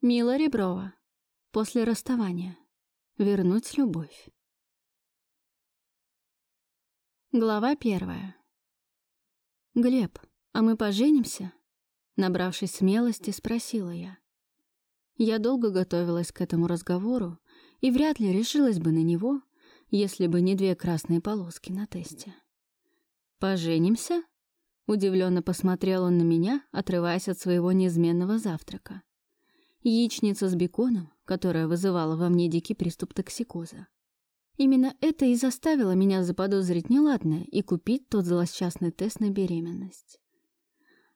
Мила Реброва. После расставания. Вернуть любовь. Глава первая. «Глеб, а мы поженимся?» Набравшись смелости, спросила я. Я долго готовилась к этому разговору и вряд ли решилась бы на него, если бы не две красные полоски на тесте. «Поженимся?» Удивленно посмотрел он на меня, отрываясь от своего неизменного завтрака яичница с беконом, которая вызывала во мне дикий приступ токсикоза. Именно это и заставило меня заподозрить неладное и купить тот злосчастный тест на беременность.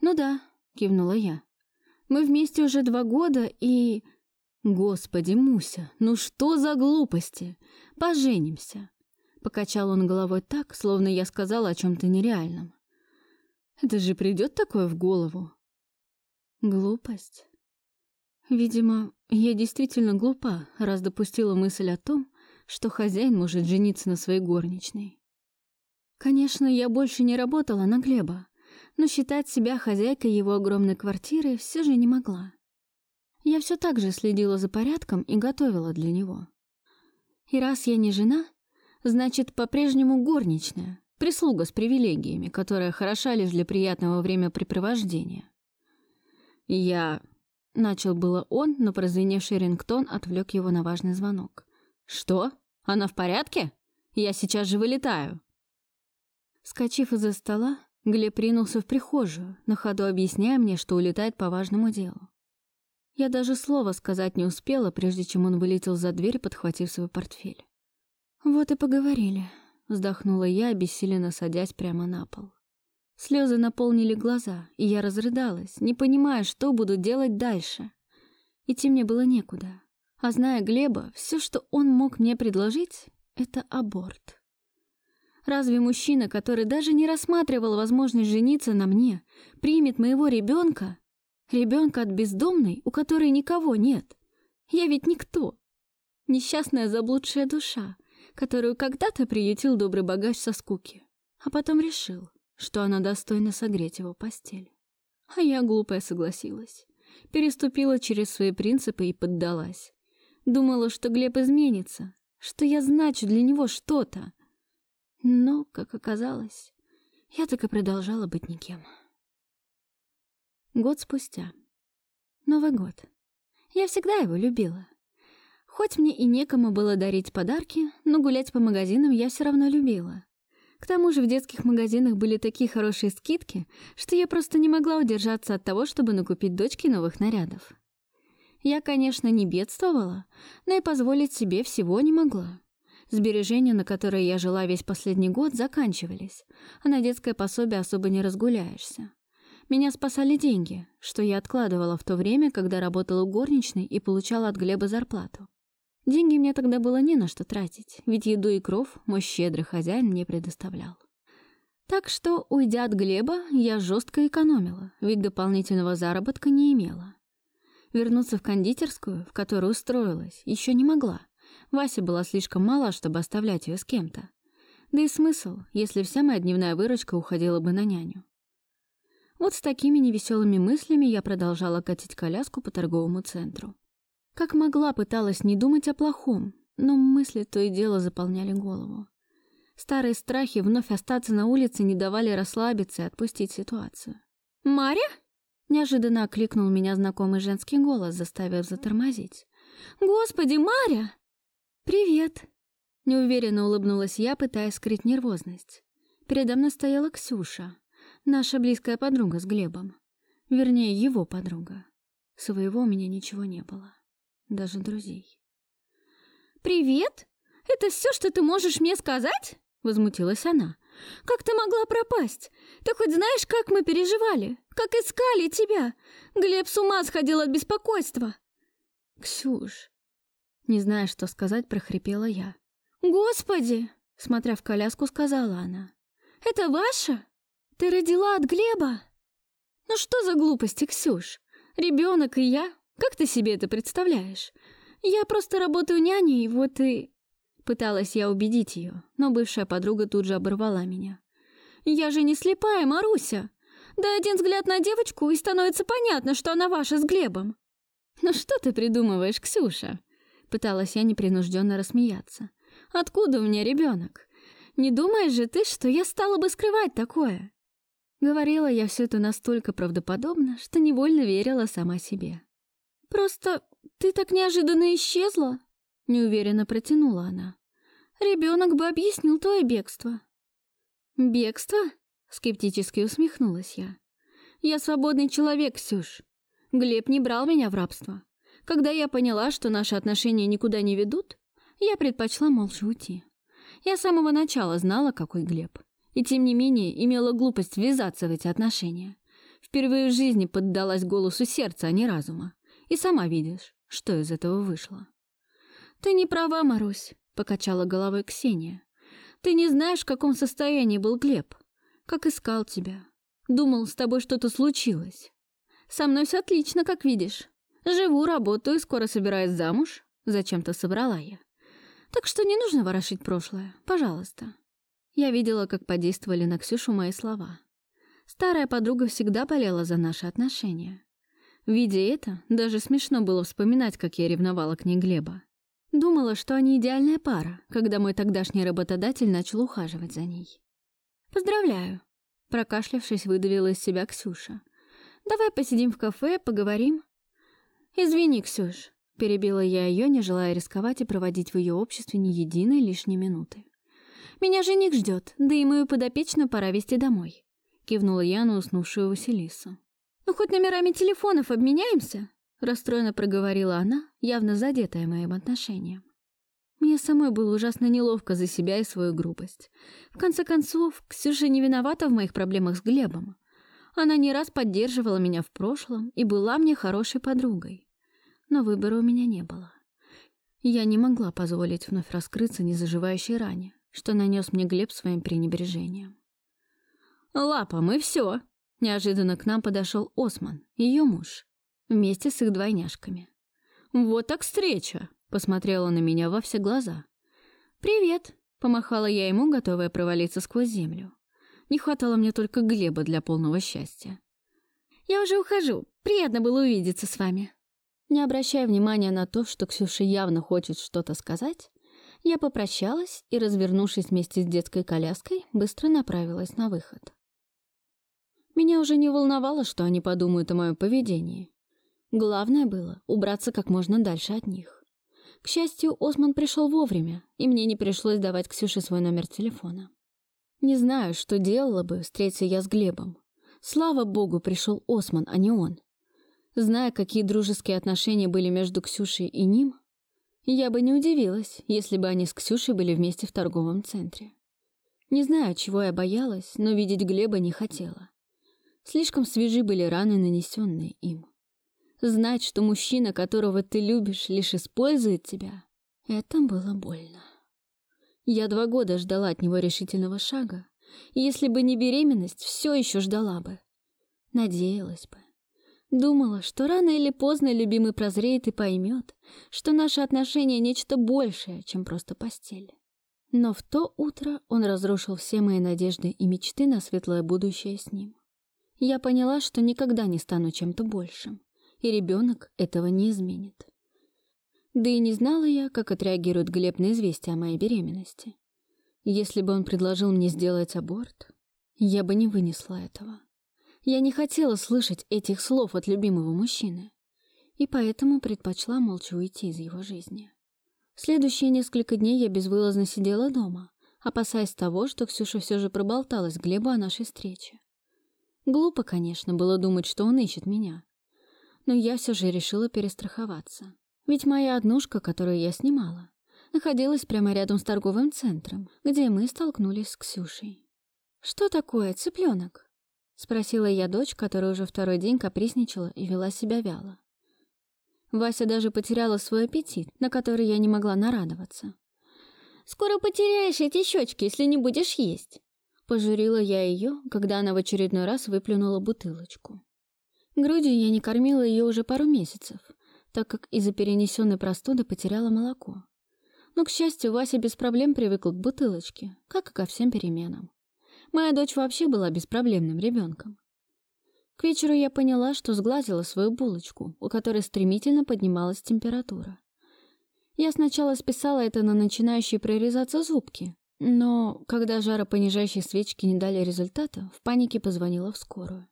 «Ну да», — кивнула я. «Мы вместе уже два года и...» «Господи, Муся, ну что за глупости? Поженимся!» Покачал он головой так, словно я сказала о чем то нереальном. «Это же придет такое в голову?» «Глупость?» Видимо, я действительно глупа, раз допустила мысль о том, что хозяин может жениться на своей горничной. Конечно, я больше не работала на Глеба, но считать себя хозяйкой его огромной квартиры все же не могла. Я все так же следила за порядком и готовила для него. И раз я не жена, значит, по-прежнему горничная, прислуга с привилегиями, которая хороша лишь для приятного времяпрепровождения. Я Начал было он, но прозвеневший рингтон отвлек его на важный звонок. «Что? Она в порядке? Я сейчас же вылетаю!» Скочив из-за стола, Глеб ринулся в прихожую, на ходу объясняя мне, что улетает по важному делу. Я даже слова сказать не успела, прежде чем он вылетел за дверь, подхватив свой портфель. «Вот и поговорили», — вздохнула я, обессиленно садясь прямо на пол. Слезы наполнили глаза, и я разрыдалась, не понимая, что буду делать дальше. Идти мне было некуда. А зная Глеба, все, что он мог мне предложить, это аборт. Разве мужчина, который даже не рассматривал возможность жениться на мне, примет моего ребенка? Ребенка от бездомной, у которой никого нет. Я ведь никто. Несчастная заблудшая душа, которую когда-то приютил добрый богач со скуки, а потом решил, что она достойна согреть его постель. А я, глупая, согласилась. Переступила через свои принципы и поддалась. Думала, что Глеб изменится, что я значу для него что-то. Но, как оказалось, я так и продолжала быть никем. Год спустя. Новый год. Я всегда его любила. Хоть мне и некому было дарить подарки, но гулять по магазинам я все равно любила. К тому же в детских магазинах были такие хорошие скидки, что я просто не могла удержаться от того, чтобы накупить дочке новых нарядов. Я, конечно, не бедствовала, но и позволить себе всего не могла. Сбережения, на которые я жила весь последний год, заканчивались, а на детское пособие особо не разгуляешься. Меня спасали деньги, что я откладывала в то время, когда работала горничной и получала от Глеба зарплату. Деньги мне тогда было не на что тратить, ведь еду и кров мой щедрый хозяин мне предоставлял. Так что, уйдя от Глеба, я жестко экономила, ведь дополнительного заработка не имела. Вернуться в кондитерскую, в которую устроилась, еще не могла. Вася была слишком мала, чтобы оставлять ее с кем-то. Да и смысл, если вся моя дневная выручка уходила бы на няню. Вот с такими невеселыми мыслями я продолжала катить коляску по торговому центру. Как могла, пыталась не думать о плохом, но мысли то и дело заполняли голову. Старые страхи вновь остаться на улице не давали расслабиться и отпустить ситуацию. «Маря?» — неожиданно окликнул меня знакомый женский голос, заставив затормозить. «Господи, Маря!» «Привет!» — неуверенно улыбнулась я, пытаясь скрыть нервозность. Передо мной стояла Ксюша, наша близкая подруга с Глебом. Вернее, его подруга. Своего у меня ничего не было даже друзей. «Привет! Это все, что ты можешь мне сказать?» — возмутилась она. «Как ты могла пропасть? Ты хоть знаешь, как мы переживали? Как искали тебя? Глеб с ума сходил от беспокойства!» «Ксюш!» Не зная, что сказать, прохрипела я. «Господи!» — смотря в коляску, сказала она. «Это ваша? Ты родила от Глеба?» «Ну что за глупости, Ксюш? Ребенок и я как ты себе это представляешь? Я просто работаю няней, вот и...» Пыталась я убедить ее, но бывшая подруга тут же оборвала меня. «Я же не слепая, Маруся! Да один взгляд на девочку, и становится понятно, что она ваша с Глебом!» «Ну что ты придумываешь, Ксюша?» Пыталась я непринужденно рассмеяться. «Откуда у меня ребенок? Не думаешь же ты, что я стала бы скрывать такое?» Говорила я все это настолько правдоподобно, что невольно верила сама себе. «Просто ты так неожиданно исчезла?» Неуверенно протянула она. «Ребенок бы объяснил твое бегство». «Бегство?» Скептически усмехнулась я. «Я свободный человек, Сюш. Глеб не брал меня в рабство. Когда я поняла, что наши отношения никуда не ведут, я предпочла молча уйти. Я с самого начала знала, какой Глеб. И тем не менее имела глупость ввязаться в эти отношения. Впервые в жизни поддалась голосу сердца, а не разума. И сама видишь, что из этого вышло. «Ты не права, Марусь», — покачала головой Ксения. «Ты не знаешь, в каком состоянии был Глеб. Как искал тебя. Думал, с тобой что-то случилось. Со мной все отлично, как видишь. Живу, работаю, скоро собираюсь замуж. Зачем-то собрала я. Так что не нужно ворошить прошлое, пожалуйста». Я видела, как подействовали на Ксюшу мои слова. Старая подруга всегда болела за наши отношения. Видя это, даже смешно было вспоминать, как я ревновала к ней Глеба. Думала, что они идеальная пара, когда мой тогдашний работодатель начал ухаживать за ней. «Поздравляю!» Прокашлявшись, выдавила из себя Ксюша. «Давай посидим в кафе, поговорим». «Извини, Ксюш», — перебила я ее, не желая рисковать и проводить в ее обществе ни единой лишней минуты. «Меня жених ждет, да и мою подопечную пора везти домой», — кивнула я на уснувшую Василису. «Ну, хоть номерами телефонов обменяемся?» — расстроенно проговорила она, явно задетая моим отношением. Мне самой было ужасно неловко за себя и свою грубость. В конце концов, Ксюша не виновата в моих проблемах с Глебом. Она не раз поддерживала меня в прошлом и была мне хорошей подругой. Но выбора у меня не было. Я не могла позволить вновь раскрыться незаживающей ране, что нанес мне Глеб своим пренебрежением. «Лапа, мы все!» Неожиданно к нам подошел Осман, ее муж, вместе с их двойняшками. «Вот так встреча!» — посмотрела на меня во все глаза. «Привет!» — помахала я ему, готовая провалиться сквозь землю. Не хватало мне только Глеба для полного счастья. «Я уже ухожу. Приятно было увидеться с вами». Не обращая внимания на то, что Ксюша явно хочет что-то сказать, я попрощалась и, развернувшись вместе с детской коляской, быстро направилась на выход. Меня уже не волновало, что они подумают о моем поведении. Главное было убраться как можно дальше от них. К счастью, Осман пришел вовремя, и мне не пришлось давать Ксюше свой номер телефона. Не знаю, что делала бы, встретиться я с Глебом. Слава богу, пришел Осман, а не он. Зная, какие дружеские отношения были между Ксюшей и ним, я бы не удивилась, если бы они с Ксюшей были вместе в торговом центре. Не знаю, чего я боялась, но видеть Глеба не хотела. Слишком свежи были раны, нанесенные им. Знать, что мужчина, которого ты любишь, лишь использует тебя, это было больно. Я два года ждала от него решительного шага, и если бы не беременность, все еще ждала бы. Надеялась бы. Думала, что рано или поздно любимый прозреет и поймет, что наши отношения — нечто большее, чем просто постель. Но в то утро он разрушил все мои надежды и мечты на светлое будущее с ним я поняла, что никогда не стану чем-то большим, и ребенок этого не изменит. Да и не знала я, как отреагирует Глеб на известие о моей беременности. Если бы он предложил мне сделать аборт, я бы не вынесла этого. Я не хотела слышать этих слов от любимого мужчины, и поэтому предпочла молча уйти из его жизни. Следующие несколько дней я безвылазно сидела дома, опасаясь того, что Ксюша все же проболталась Глебу о нашей встрече. Глупо, конечно, было думать, что он ищет меня. Но я все же решила перестраховаться. Ведь моя однушка, которую я снимала, находилась прямо рядом с торговым центром, где мы столкнулись с Ксюшей. «Что такое, цыпленок?» — спросила я дочь, которая уже второй день капризничала и вела себя вяло. Вася даже потеряла свой аппетит, на который я не могла нарадоваться. «Скоро потеряешь эти щечки, если не будешь есть», Пожурила я ее, когда она в очередной раз выплюнула бутылочку. Грудью я не кормила ее уже пару месяцев, так как из-за перенесенной простуды потеряла молоко. Но, к счастью, Вася без проблем привыкла к бутылочке, как и ко всем переменам. Моя дочь вообще была беспроблемным ребенком. К вечеру я поняла, что сглазила свою булочку, у которой стремительно поднималась температура. Я сначала списала это на начинающие прорезаться зубки, но когда жаропонижающие свечки не дали результата, в панике позвонила в скорую.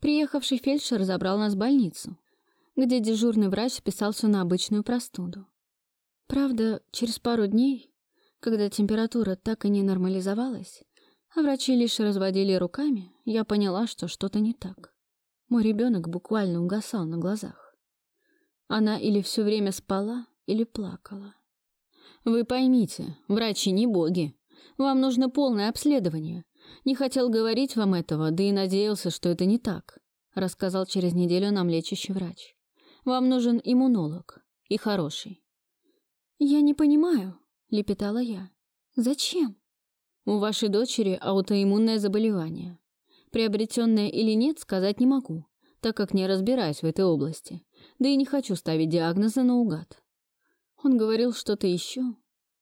Приехавший фельдшер забрал нас в больницу, где дежурный врач списался на обычную простуду. Правда, через пару дней, когда температура так и не нормализовалась, а врачи лишь разводили руками, я поняла, что что-то не так. Мой ребенок буквально угасал на глазах. Она или все время спала, или плакала. «Вы поймите, врачи не боги. Вам нужно полное обследование. Не хотел говорить вам этого, да и надеялся, что это не так», рассказал через неделю нам лечащий врач. «Вам нужен иммунолог. И хороший». «Я не понимаю», — лепетала я. «Зачем?» «У вашей дочери аутоиммунное заболевание. Приобретенное или нет, сказать не могу, так как не разбираюсь в этой области, да и не хочу ставить диагнозы наугад». Он говорил что-то еще,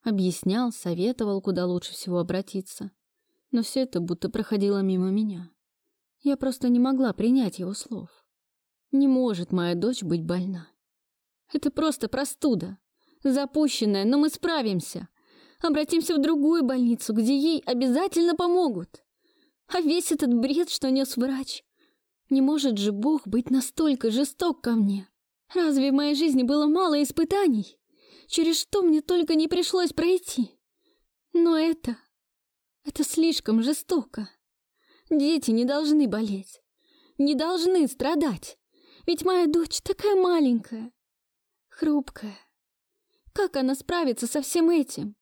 объяснял, советовал, куда лучше всего обратиться. Но все это будто проходило мимо меня. Я просто не могла принять его слов. Не может моя дочь быть больна. Это просто простуда. Запущенная, но мы справимся. Обратимся в другую больницу, где ей обязательно помогут. А весь этот бред, что нес врач. Не может же Бог быть настолько жесток ко мне. Разве в моей жизни было мало испытаний? Через что мне только не пришлось пройти. Но это... это слишком жестоко. Дети не должны болеть, не должны страдать, ведь моя дочь такая маленькая, хрупкая. Как она справится со всем этим?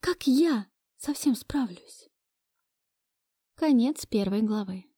Как я совсем справлюсь? Конец первой главы.